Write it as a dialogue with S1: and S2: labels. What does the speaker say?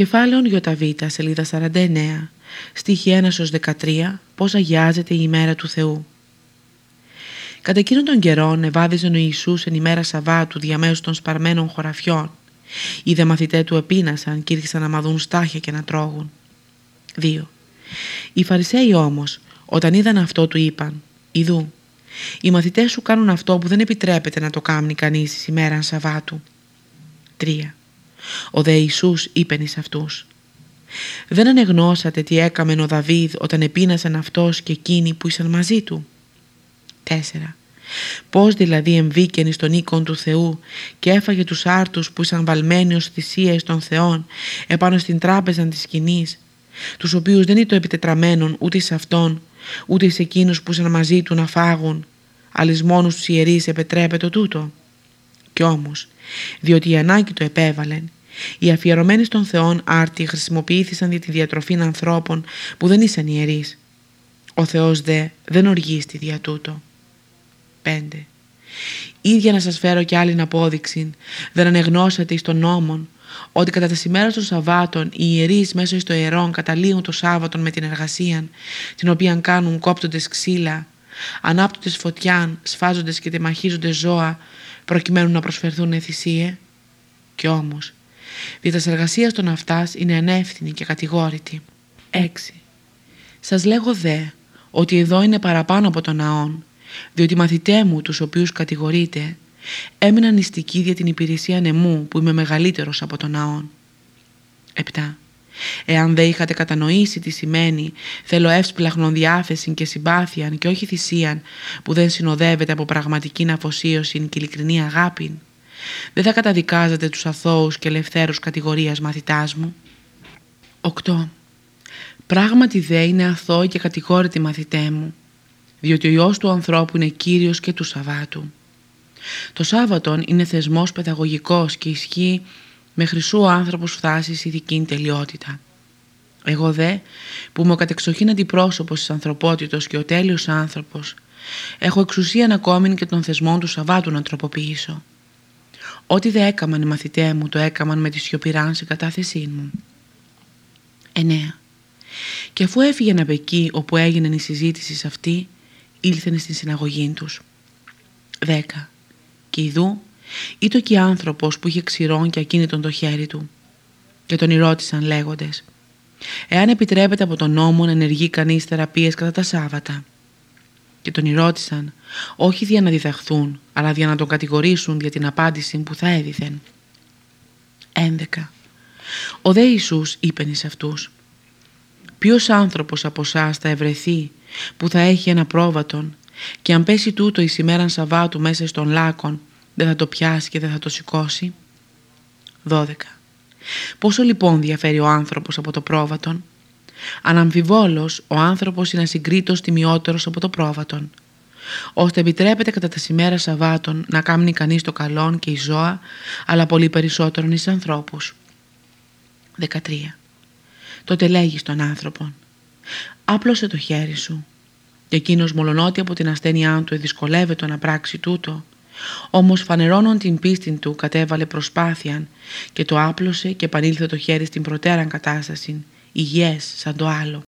S1: Κεφάλαιον Ιωταβήτα, σελίδα 49, στίχη 1 13, πώς αγιάζεται η ημέρα του Θεού. Κατά εκείνον τον καιρό ευάδιζε ο Ιησούς εν ημέρα Σαββάτου διαμέσου των σπαρμένων χωραφιών. Οι δε μαθητέ του επίνασαν και ήρθαν να μαδούν στάχια και να τρώγουν. 2. Οι Φαρισαίοι όμως, όταν είδαν αυτό του είπαν «Ιδού, οι μαθητές σου κάνουν αυτό που δεν επιτρέπεται να το κάνει κανείς εις ημέραν Σαββάτου». 3. Ο δε Ιησούς είπεν εις αυτούς «Δεν ανεγνώσατε τι έκαμεν ο Δαβίδ όταν επίνασαν αυτός και εκείνοι που ήσαν μαζί του». 4. Πώς δηλαδή εμβήκεν στον οίκον του Θεού και έφαγε τους άρτους που ήσαν βαλμένοι ως θυσίες των Θεών επάνω στην τράπεζα της σκηνής τους οποίους δεν ήταν επιτετραμένων ούτε σε αυτόν, ούτε σε εκείνους που ήσαν μαζί του να φάγουν, αλλά μόνους τους ιερείς επετρέπεται τούτο. Κι όμως, διότι η ανάγκη το επέβαλεν, οι αφιερωμένοι στον Θεόν άρτοι χρησιμοποιήθησαν για τη διατροφή ανθρώπων που δεν ήσαν ιερείς. Ο Θεός δε δεν οργίστη δια τούτο. 5. Ίδια να σας φέρω κι άλλη απόδειξη, δεν ανεγνώσατε εις τον νόμον, ότι κατά τα σημέρα των Σαββάτων οι ιερείς μέσω στο ιερών καταλήγουν το Σάββατο με την εργασία, την οποία κάνουν κόπτοντες ξύλα, ανάπτωτες φωτιάν, σφάζοντες και τεμαχίζονται ζώα, προκειμένου να προσφερθούν θυσίε. Κι όμως, δι' τας εργασίας των αυτάς είναι ανεύθυνη και κατηγόρητη. 6. Σας λέγω δε ότι εδώ είναι παραπάνω από τον ναόν, διότι οι μαθητές μου τους οποίους κατηγορείτε έμειναν νηστικοί για την υπηρεσία νεμού που είμαι μεγαλύτερος από τον ναόν. 7. Εάν δεν είχατε κατανοήσει τι σημαίνει θέλω εύσπλαχνον διάθεση και συμπάθεια και όχι θυσίαν που δεν συνοδεύεται από πραγματική αφοσίωση και ειλικρινή αγάπη, δεν θα καταδικάζατε τους αθώους και ελευθέρους κατηγορίας μαθητάς μου. 8. Πράγματι δε είναι αθώοι και κατηγόρητοι μαθητέ μου, διότι ο Υιός του ανθρώπου είναι Κύριος και του Σαββάτου. Το Σάββατον είναι θεσμός παιδαγωγικός και ισχύει με χρυσού ο άνθρωπος φτάσει σε ειδική τελειότητα. Εγώ δε, που είμαι ο κατεξοχήν αντιπρόσωπος της ανθρωπότητος και ο τέλειος άνθρωπος, έχω εξουσία ακόμη και των θεσμών του Σαββάτου να τροποποιήσω. Ό,τι δε έκαμαν οι μαθητέ μου, το έκαμαν με τη σιωπηράν κατάθεσή μου. 9. Και αφού έφυγαν από εκεί όπου έγινε η συζήτηση σε αυτή, ήλθεν στην συναγωγή τους. 10. Και ειδού ήταν και άνθρωπος που είχε ξηρών και ακίνητον το χέρι του. Και τον ρώτησαν λέγοντες «Εάν επιτρέπεται από τον νόμο να ενεργεί κανείς θεραπείες κατά τα Σάββατα». Και τον ρώτησαν όχι για να διδαχθούν, αλλά για να τον κατηγορήσουν για την απάντηση που θα έδιθεν. 11. Ο δε Ιησούς είπεν εις αυτούς «Ποιος άνθρωπος από εσάς θα ευρεθεί που θα έχει ένα πρόβατον και αν πέσει τούτο εις ημέραν Σαββάτου μέσα στον λάκον δεν θα το πιάσει και δεν θα το σηκώσει. 12. Πόσο λοιπόν διαφέρει ο άνθρωπος από το πρόβατον; Αναμφιβόλως ο άνθρωπος είναι ασυγκρίτως τιμιότερος από το πρόβατον ώστε επιτρέπεται κατά τα σημέρα Σαββάτων να κάνει κανείς το καλόν και η ζώα, αλλά πολύ περισσότερον εις ανθρώπους. 13. Τότε λέγει στον άνθρωπο «Άπλωσε το χέρι σου και εκείνος μολονότι από την ασθένειά του δυσκολεύεται να πράξει τούτο, όμως φανερώνον την πίστη του κατέβαλε προσπάθειαν και το άπλωσε και επανήλθε το χέρι στην προτέραν κατάσταση, υγιές σαν το άλλο.